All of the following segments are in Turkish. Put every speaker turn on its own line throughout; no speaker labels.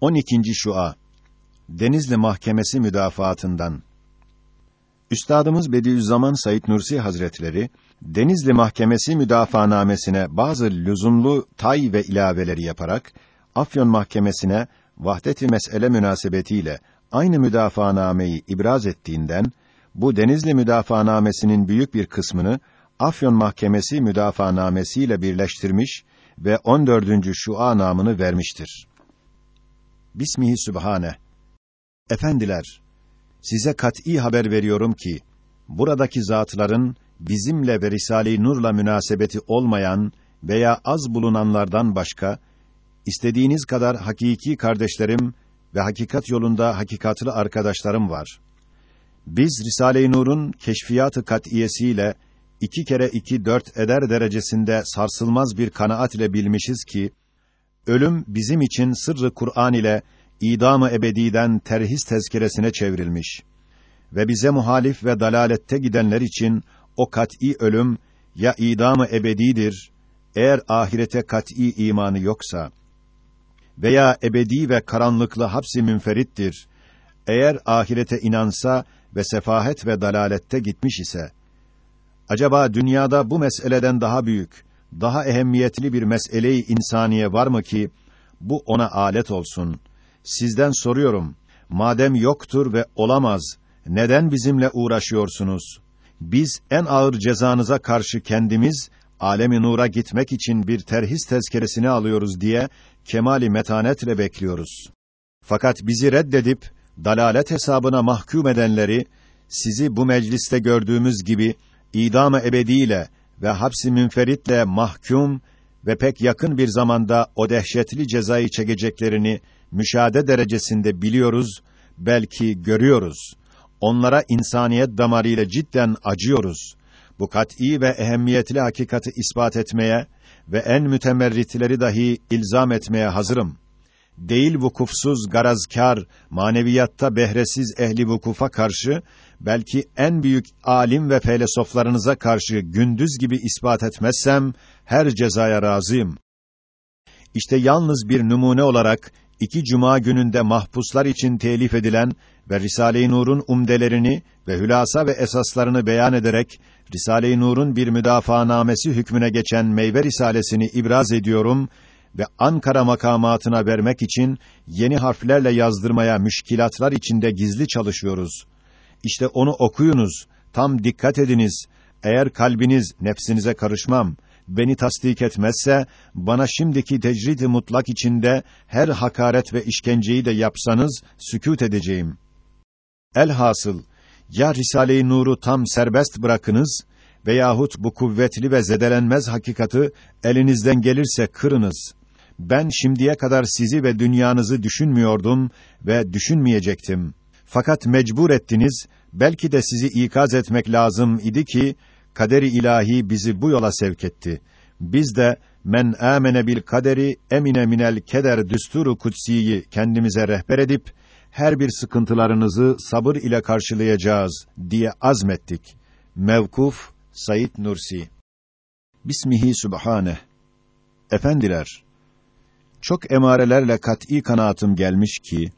12. Şua Denizli Mahkemesi müdafaatından Üstadımız Bediüzzaman Said Nursi Hazretleri Denizli Mahkemesi müdafaanamesine bazı lüzumlu tay ve ilaveleri yaparak Afyon Mahkemesi'ne vahdet-i mesele münasebetiyle aynı müdafaanameyi ibraz ettiğinden bu Denizli müdafaanamesinin büyük bir kısmını Afyon Mahkemesi müdafaanamesiyle birleştirmiş ve 14. Şua namını vermiştir. Bismihi Sübhane. Efendiler, size kat'î haber veriyorum ki, buradaki zatların bizimle ve Risale-i Nur'la münasebeti olmayan veya az bulunanlardan başka, istediğiniz kadar hakiki kardeşlerim ve hakikat yolunda hakikatlı arkadaşlarım var. Biz Risale-i Nur'un keşfiyatı kat'iyesiyle iki kere iki dört eder derecesinde sarsılmaz bir kanaat ile bilmişiz ki, ölüm bizim için sırrı Kur'an ile idam-ı ebediden terhis tezkeresine çevrilmiş ve bize muhalif ve dalalette gidenler için o kat'î ölüm ya idam-ı ebedidir eğer ahirete kat'î imanı yoksa veya ebedi ve karanlıklı hapsi münferittir eğer ahirete inansa ve sefahet ve dalalette gitmiş ise acaba dünyada bu meseleden daha büyük daha ehemmiyetli bir meseleyi insaniye var mı ki bu ona alet olsun sizden soruyorum. Madem yoktur ve olamaz, neden bizimle uğraşıyorsunuz? Biz en ağır cezanıza karşı kendimiz alemi nura gitmek için bir terhis tezkeresini alıyoruz diye kemali metanetle bekliyoruz. Fakat bizi reddedip dalalet hesabına mahkum edenleri sizi bu mecliste gördüğümüz gibi idam-ı ebediyle ve hapsi münferitle mahkum ve pek yakın bir zamanda o dehşetli cezayı çekeceklerini müşahede derecesinde biliyoruz, belki görüyoruz. Onlara insaniyet damarıyla cidden acıyoruz. Bu kat'î ve ehemmiyetli hakikati ispat etmeye ve en mütemerritleri dahi ilzam etmeye hazırım. Değil vukufsuz, garazkar, maneviyatta behresiz ehli vukufa karşı, belki en büyük alim ve felsefelerinize karşı gündüz gibi ispat etmezsem, her cezaya razıyım. İşte yalnız bir numune olarak iki cuma gününde mahpuslar için telif edilen ve Risale-i Nur'un umdelerini ve hülasa ve esaslarını beyan ederek Risale-i Nur'un bir müdafaanamesi hükmüne geçen meyve risalesini ibraz ediyorum ve Ankara makamatına vermek için yeni harflerle yazdırmaya müşkilatlar içinde gizli çalışıyoruz. İşte onu okuyunuz, tam dikkat ediniz. Eğer kalbiniz nefsinize karışmam, beni tasdik etmezse bana şimdiki tecrid-i mutlak içinde her hakaret ve işkenceyi de yapsanız sükût edeceğim. Elhasıl ya Risale-i Nur'u tam serbest bırakınız veyahut bu kuvvetli ve zedelenmez hakikatı elinizden gelirse kırınız. Ben şimdiye kadar sizi ve dünyanızı düşünmüyordum ve düşünmeyecektim. Fakat mecbur ettiniz, belki de sizi ikaz etmek lazım idi ki kaderi ilahi bizi bu yola sevk etti. Biz de men amene bil kaderi emine minel keder düsturu kutsiyi kendimize rehber edip her bir sıkıntılarınızı sabır ile karşılayacağız diye azmettik. Mevkuf Sayit Nursi Bismihi Sübhane Efendiler çok emarelerle kat'î kanaatim gelmiş ki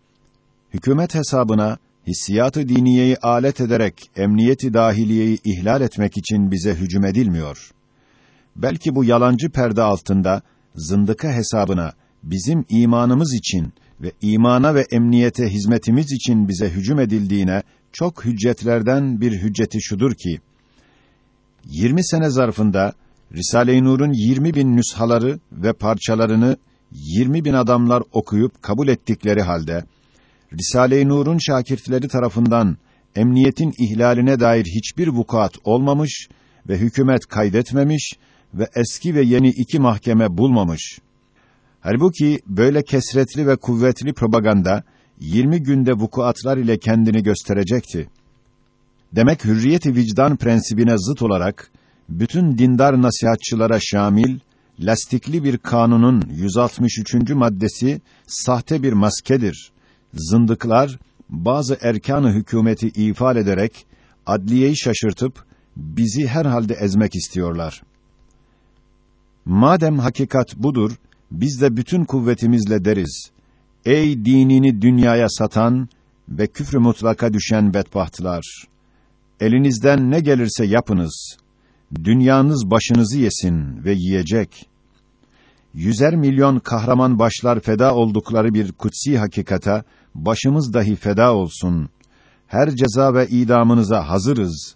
hükümet hesabına hissiyatı diniyeyi alet ederek emniyeti dahiliyeyi ihlal etmek için bize hücum edilmiyor. Belki bu yalancı perde altında zındıka hesabına bizim imanımız için ve imana ve emniyete hizmetimiz için bize hücum edildiğine çok hüccetlerden bir hücceti şudur ki 20 sene zarfında Risale-i Nur'un 20 bin nüshaları ve parçalarını 20 bin adamlar okuyup kabul ettikleri halde Risale-i Nur'un şakirtleri tarafından emniyetin ihlaline dair hiçbir vukuat olmamış ve hükümet kaydetmemiş ve eski ve yeni iki mahkeme bulmamış. Halbuki böyle kesretli ve kuvvetli propaganda 20 günde vukuatlar ile kendini gösterecekti. Demek hürriyeti vicdan prensibine zıt olarak bütün dindar nasihatçılara şamil lastikli bir kanunun 163. maddesi sahte bir maskedir zındıklar bazı erkanı hükümeti ifade ederek adliyeyi şaşırtıp bizi herhalde ezmek istiyorlar. Madem hakikat budur, biz de bütün kuvvetimizle deriz. Ey dinini dünyaya satan ve küfrü mutlaka düşen bedbahtlar! Elinizden ne gelirse yapınız. Dünyanız başınızı yesin ve yiyecek. Yüzer milyon kahraman başlar feda oldukları bir kutsi hakikata, başımız dahi feda olsun. Her ceza ve idamınıza hazırız.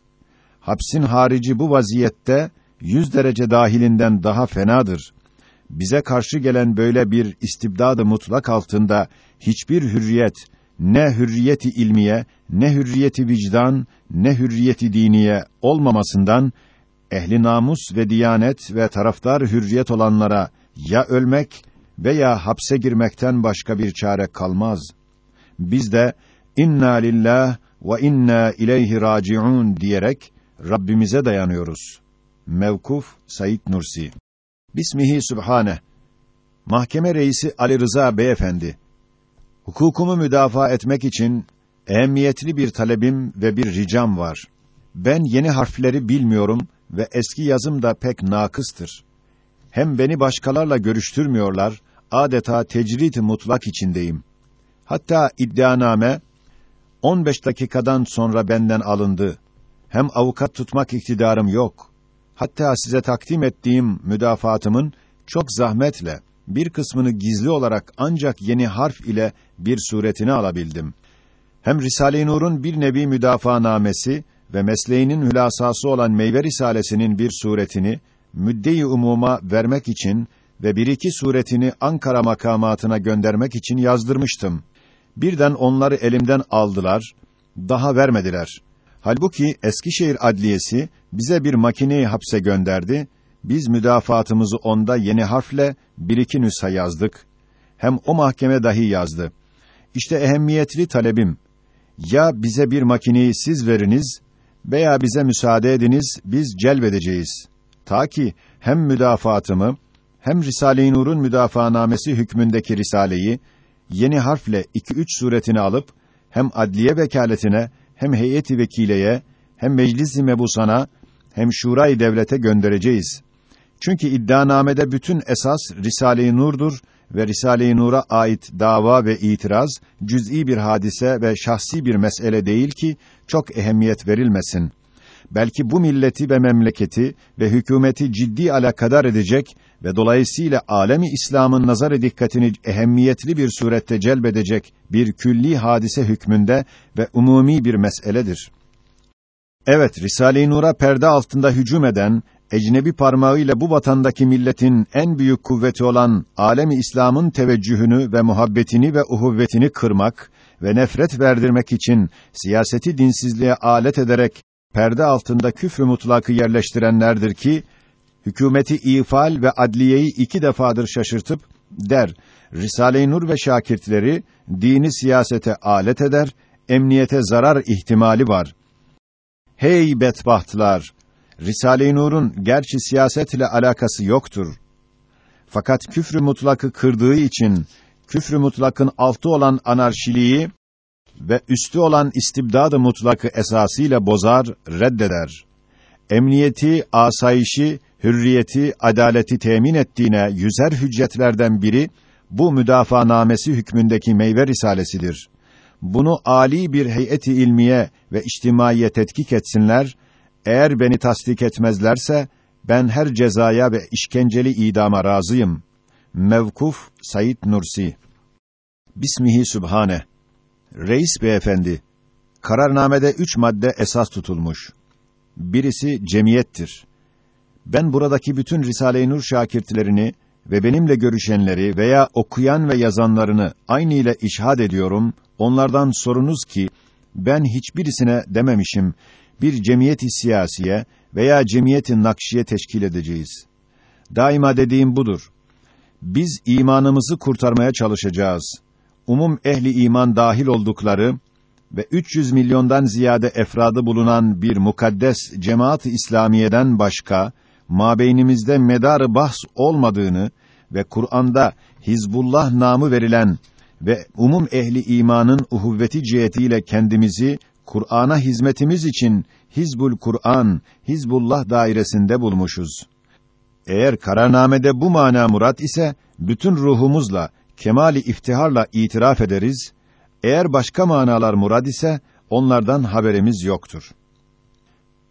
Hapsin harici bu vaziyette, yüz derece dahilinden daha fenadır. Bize karşı gelen böyle bir istibdadı mutlak altında, hiçbir hürriyet, ne hürriyeti ilmiye, ne hürriyeti vicdan, ne hürriyeti diniye olmamasından, ehli namus ve diyanet ve taraftar hürriyet olanlara ya ölmek veya hapse girmekten başka bir çare kalmaz. Biz de inna lillah ve inna ileyhi raciun diyerek Rabbimize dayanıyoruz. Mevkuf Said Nursi Bismihi Sübhane Mahkeme reisi Ali Rıza Beyefendi Hukukumu müdafaa etmek için ehemmiyetli bir talebim ve bir ricam var. Ben yeni harfleri bilmiyorum ve eski yazım da pek nakıstır. Hem beni başkalarla görüştürmüyorlar, adeta tecrid mutlak içindeyim. Hatta iddianame 15 dakikadan sonra benden alındı. Hem avukat tutmak iktidarım yok. Hatta size takdim ettiğim müdafaatımın çok zahmetle bir kısmını gizli olarak ancak yeni harf ile bir suretini alabildim. Hem Risale-i Nur'un bir nevi müdafaa namesi ve mesleğinin hülasası olan Meyve Risalesi'nin bir suretini müdde-i umuma vermek için ve bir iki suretini Ankara makamatına göndermek için yazdırmıştım. Birden onları elimden aldılar, daha vermediler. Halbuki Eskişehir Adliyesi bize bir makineyi hapse gönderdi. Biz müdafaatımızı onda yeni harfle bir iki nüsha yazdık. Hem o mahkeme dahi yazdı. İşte ehemmiyetli talebim. Ya bize bir makineyi siz veriniz veya bize müsaade ediniz, biz celbedeceğiz. Ta ki hem müdafaatımı, hem Risale-i Nur'un müdafaanamesi hükmündeki risaleyi, yeni harfle iki üç suretini alıp, hem adliye vekaletine, hem heyeti vekileye, hem meclis-i mebusana, hem şurayı devlete göndereceğiz. Çünkü iddianamede bütün esas Risale-i Nur'dur ve Risale-i Nur'a ait dava ve itiraz cüz'i bir hadise ve şahsi bir mesele değil ki çok ehemmiyet verilmesin. Belki bu milleti ve memleketi ve hükümeti ciddi alakadar edecek ve dolayısıyla alemi İslam'ın nazar dikkatini ehemmiyetli bir surette celbedecek bir külli hadise hükmünde ve umumi bir meseledir. Evet, Risale-i Nur'a perde altında hücum eden ecnebi parmağıyla bu vatandaki milletin en büyük kuvveti olan alemi İslam'ın teveccühünü ve muhabbetini ve uhuvvetini kırmak ve nefret verdirmek için siyaseti dinsizliğe alet ederek perde altında küfrü mutlakı yerleştirenlerdir ki hükümeti ifal ve adliyeyi iki defadır şaşırtıp der Risale-i Nur ve şakirtleri dini siyasete alet eder, emniyete zarar ihtimali var. Hey bedbahtlar! Risale-i Nur'un gerçi siyasetle alakası yoktur. Fakat küfrü mutlakı kırdığı için küfrü mutlakın altı olan anarşiliği ve üstü olan istibdadı mutlakı esasıyla bozar, reddeder. Emniyeti, asayişi, hürriyeti, adaleti temin ettiğine yüzer hüccetlerden biri bu müdafaa namesi hükmündeki meyve risalesidir. Bunu ali bir heyeti ilmiye ve içtimaiye tetkik etsinler eğer beni tasdik etmezlerse ben her cezaya ve işkenceli idama razıyım. Mevkuf Said Nursi Bismihi Sübhane Reis beyefendi kararnamede üç madde esas tutulmuş. Birisi cemiyettir. Ben buradaki bütün Risale-i Nur şakirtlerini ve benimle görüşenleri veya okuyan ve yazanlarını aynı ile işhad ediyorum. Onlardan sorunuz ki ben hiçbirisine dememişim bir cemiyeti siyasiye veya cemiyeti nakşiye teşkil edeceğiz. Daima dediğim budur. Biz imanımızı kurtarmaya çalışacağız. Umum ehli iman dahil oldukları ve 300 milyondan ziyade efradı bulunan bir mukaddes cemaat-ı İslamiye'den başka mabeynimizde medarı bahs olmadığını ve Kur'an'da Hizbullah namı verilen ve umum ehli imanın uhuvveti cihetiyle kendimizi Kur'an'a hizmetimiz için Hizbul Kur'an, Hizbullah dairesinde bulmuşuz. Eğer kararnamede bu mana murat ise bütün ruhumuzla kemali iftiharla itiraf ederiz. Eğer başka manalar murad ise onlardan haberimiz yoktur.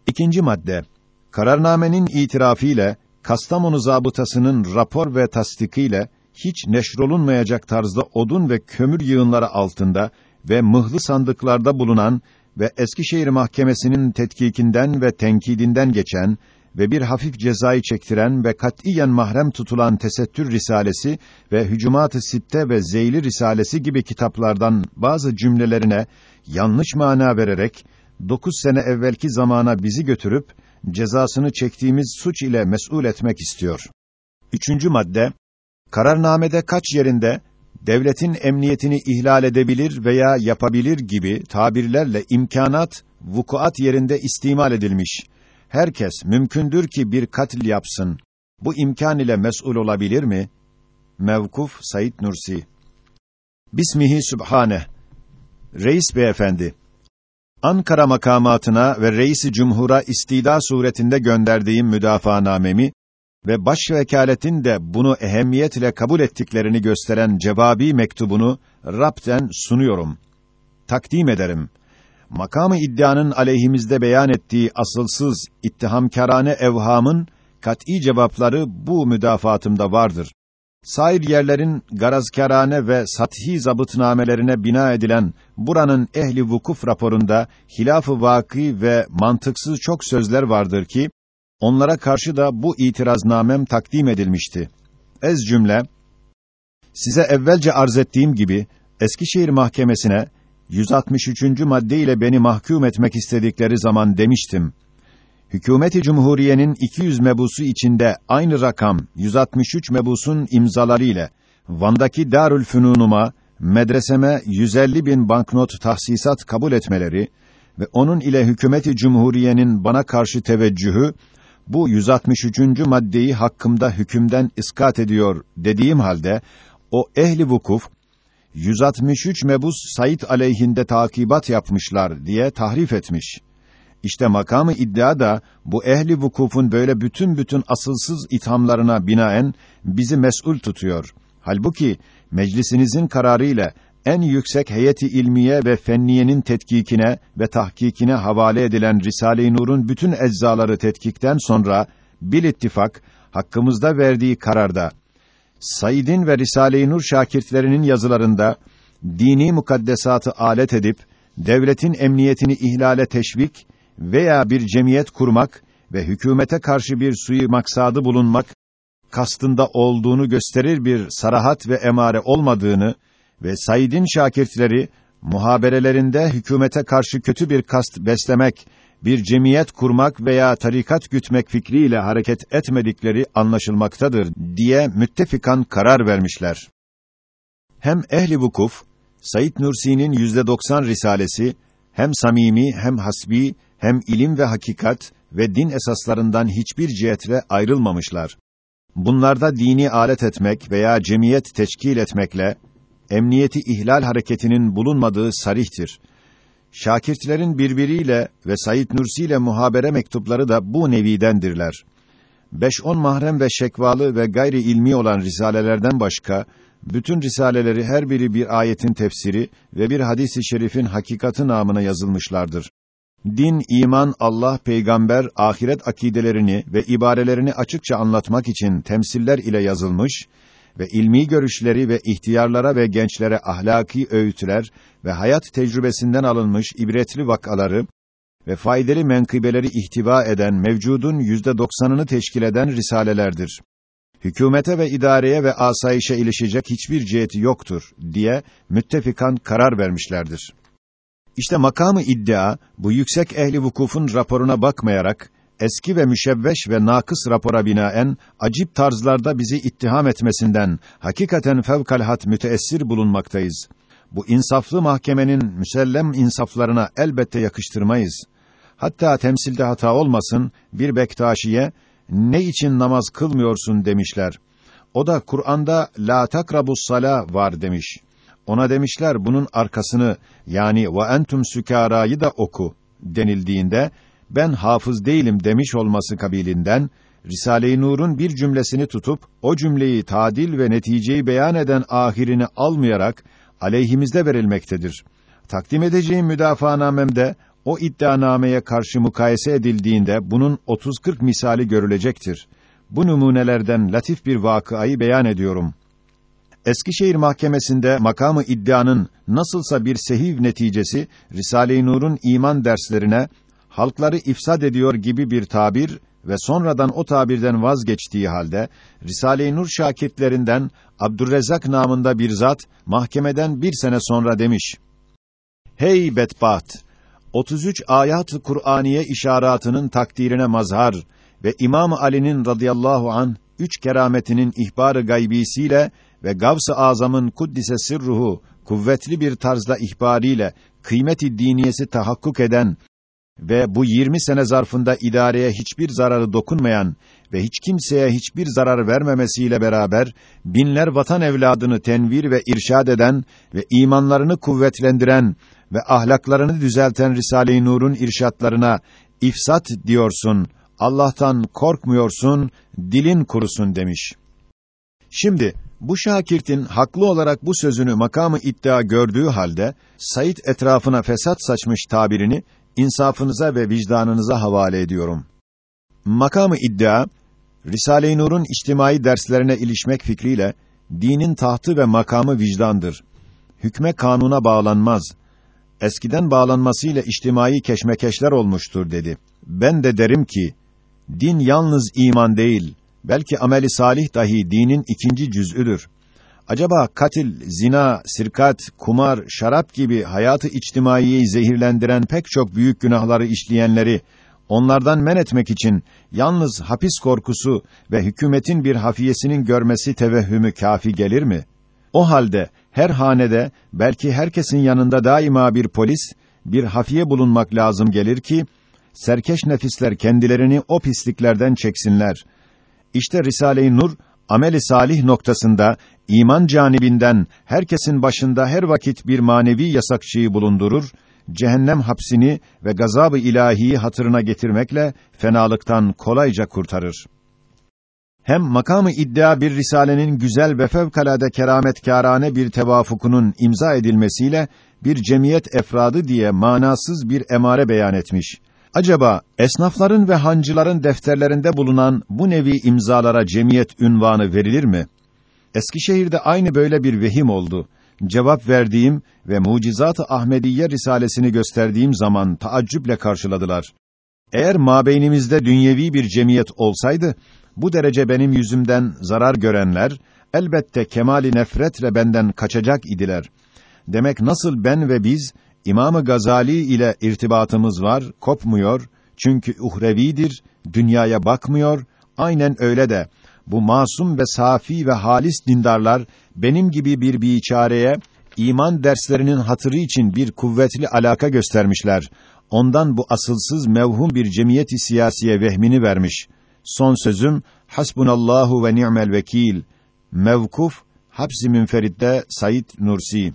İkinci madde. Kararnamenin itirafıyla Kastamonu zabıtasının rapor ve tasdikiyle hiç neşrolunmayacak tarzda odun ve kömür yığınları altında ve mıhlı sandıklarda bulunan ve Eskişehir Mahkemesi'nin tetkikinden ve tenkidinden geçen ve bir hafif cezayı çektiren ve katiyen mahrem tutulan Tesettür Risalesi ve Hücumat-ı Sitte ve Zeyli Risalesi gibi kitaplardan bazı cümlelerine yanlış mana vererek dokuz sene evvelki zamana bizi götürüp cezasını çektiğimiz suç ile mesul etmek istiyor. Üçüncü madde, kararnamede kaç yerinde devletin emniyetini ihlal edebilir veya yapabilir gibi tabirlerle imkanat, vukuat yerinde istimal edilmiş. Herkes mümkündür ki bir katil yapsın. Bu imkan ile mesul olabilir mi? Mevkuf Said Nursi Bismihi Sübhane Reis Beyefendi Ankara makamatına ve Reis-i Cumhur'a istida suretinde gönderdiğim müdafaanamemi ve baş vekaletin de bunu ehemmiyetle kabul ettiklerini gösteren cevabi mektubunu rapten sunuyorum. Takdim ederim. Makamı iddianın aleyhimizde beyan ettiği asılsız, ittihamkârane evhamın kat'î cevapları bu müdafaatımda vardır. Sair yerlerin garazkârane ve sathi zabıtnamelerine bina edilen buranın ehli vukuf raporunda hilaf-ı vaki ve mantıksız çok sözler vardır ki onlara karşı da bu itiraznamem takdim edilmişti. Ez cümle size evvelce arz ettiğim gibi Eskişehir Mahkemesi'ne 163. madde ile beni mahkum etmek istedikleri zaman demiştim. Hükümeti Cumhuriye'nin 200 mebusu içinde aynı rakam 163 mebusun imzaları ile Van'daki Darül Fünunuma medreseme 150 bin banknot tahsisat kabul etmeleri ve onun ile hükümeti Cumhuriye'nin bana karşı teveccühü bu 163. maddeyi hakkımda hükümden iskat ediyor dediğim halde o ehli vukuf 163 mebus Said aleyhinde takibat yapmışlar diye tahrif etmiş. İşte makamı iddia da bu ehli vukufun böyle bütün bütün asılsız ithamlarına binaen bizi mesul tutuyor. Halbuki meclisinizin kararı ile en yüksek heyeti ilmiye ve fenniyenin tetkikine ve tahkikine havale edilen Risale-i Nur'un bütün eczaları tetkikten sonra bil ittifak hakkımızda verdiği kararda Said'in ve Risale-i Nur şakirtlerinin yazılarında dini mukaddesatı alet edip devletin emniyetini ihlale teşvik veya bir cemiyet kurmak ve hükümete karşı bir suyu maksadı bulunmak kastında olduğunu gösterir bir sarahat ve emare olmadığını ve Said'in şakirtleri muhaberelerinde hükümete karşı kötü bir kast beslemek, bir cemiyet kurmak veya tarikat gütmek fikriyle hareket etmedikleri anlaşılmaktadır diye müttefikan karar vermişler. Hem ehli vukuf, Said Nursi'nin yüzde doksan risalesi, hem samimi, hem hasbi, hem ilim ve hakikat ve din esaslarından hiçbir cihetle ayrılmamışlar. Bunlarda dini alet etmek veya cemiyet teşkil etmekle emniyeti ihlal hareketinin bulunmadığı sarihtir. Şakirtlerin birbiriyle ve Said Nursi ile muhabere mektupları da bu nevidendirler. Beş on mahrem ve şekvalı ve gayri ilmi olan risalelerden başka, bütün risaleleri her biri bir ayetin tefsiri ve bir hadisi şerifin hakikati namına yazılmışlardır. Din, iman, Allah, peygamber, ahiret akidelerini ve ibarelerini açıkça anlatmak için temsiller ile yazılmış ve ilmi görüşleri ve ihtiyarlara ve gençlere ahlaki öğütler ve hayat tecrübesinden alınmış ibretli vakaları ve faydalı menkıbeleri ihtiva eden mevcudun yüzde doksanını teşkil eden risalelerdir. Hükümete ve idareye ve asayişe ilişecek hiçbir ciheti yoktur diye müttefikan karar vermişlerdir. İşte makamı iddia bu yüksek ehli vukufun raporuna bakmayarak eski ve müşevveş ve nakıs rapora binaen acip tarzlarda bizi ittiham etmesinden hakikaten fevkalhat müteessir bulunmaktayız. Bu insaflı mahkemenin müsellem insaflarına elbette yakıştırmayız. Hatta temsilde hata olmasın bir Bektaşiye ne için namaz kılmıyorsun demişler. O da Kur'an'da la takrabus sala var demiş. Ona demişler bunun arkasını yani ve entum sükarayı da oku denildiğinde ben hafız değilim demiş olması kabilinden Risale-i Nur'un bir cümlesini tutup o cümleyi tadil ve neticeyi beyan eden ahirini almayarak aleyhimizde verilmektedir. Takdim edeceğim müdafaanamemde o iddianameye karşı mukayese edildiğinde bunun 30-40 misali görülecektir. Bu numunelerden latif bir vakıayı beyan ediyorum. Eskişehir Mahkemesi'nde makamı iddianın nasılsa bir sehiv neticesi Risale-i Nur'un iman derslerine halkları ifsad ediyor gibi bir tabir ve sonradan o tabirden vazgeçtiği halde Risale-i Nur şakitlerinden Abdurrezzak namında bir zat mahkemeden bir sene sonra demiş: Hey bedbaht! 33 ayat-ı Kur'aniye işaretinin takdirine mazhar ve İmam Ali'nin radıyallahu an üç kerametinin ihbarı gaybisiyle ve Gavs-ı Azam'ın kuddise sirruhu kuvvetli bir tarzda ihbariyle kıymeti diniyesi tahakkuk eden ve bu 20 sene zarfında idareye hiçbir zararı dokunmayan ve hiç kimseye hiçbir zarar vermemesiyle beraber binler vatan evladını tenvir ve irşad eden ve imanlarını kuvvetlendiren ve ahlaklarını düzelten Risale-i Nur'un irşatlarına ifsat diyorsun. Allah'tan korkmuyorsun, dilin kurusun demiş. Şimdi bu şakirtin haklı olarak bu sözünü makamı iddia gördüğü halde Said etrafına fesat saçmış tabirini insafınıza ve vicdanınıza havale ediyorum. Makamı iddia Risale-i Nur'un içtimai derslerine ilişmek fikriyle dinin tahtı ve makamı vicdandır. Hükme kanuna bağlanmaz. Eskiden bağlanmasıyla içtimai keşmekeşler olmuştur dedi. Ben de derim ki din yalnız iman değil, belki ameli salih dahi dinin ikinci cüz'üdür. Acaba katil, zina, sirkat, kumar, şarap gibi hayatı içtimaiyeyi zehirlendiren pek çok büyük günahları işleyenleri onlardan men etmek için yalnız hapis korkusu ve hükümetin bir hafiyesinin görmesi tevehhümü kafi gelir mi? O halde her hanede belki herkesin yanında daima bir polis, bir hafiye bulunmak lazım gelir ki serkeş nefisler kendilerini o pisliklerden çeksinler. İşte Risale-i Nur ameli salih noktasında iman canibinden herkesin başında her vakit bir manevi yasakçıyı bulundurur, cehennem hapsini ve gazabı ilahiyi hatırına getirmekle fenalıktan kolayca kurtarır. Hem makamı iddia bir risalenin güzel ve fevkalade kerametkârane bir tevafukunun imza edilmesiyle bir cemiyet efradı diye manasız bir emare beyan etmiş. Acaba esnafların ve hancıların defterlerinde bulunan bu nevi imzalara cemiyet ünvanı verilir mi? Eskişehir'de aynı böyle bir vehim oldu. Cevap verdiğim ve Mucizat-ı Ahmediye risalesini gösterdiğim zaman taaccüple karşıladılar. Eğer mabeynimizde dünyevi bir cemiyet olsaydı, bu derece benim yüzümden zarar görenler, elbette kemali nefretle benden kaçacak idiler. Demek nasıl ben ve biz, İmam-ı Gazali ile irtibatımız var, kopmuyor, çünkü uhrevidir, dünyaya bakmıyor, aynen öyle de, bu masum ve safi ve halis dindarlar benim gibi bir biçareye iman derslerinin hatırı için bir kuvvetli alaka göstermişler. Ondan bu asılsız mevhum bir cemiyeti siyasiye vehmini vermiş. Son sözüm hasbunallahu ve ni'mel vekil. Mevkuf Hapsi Münferit'te Said Nursi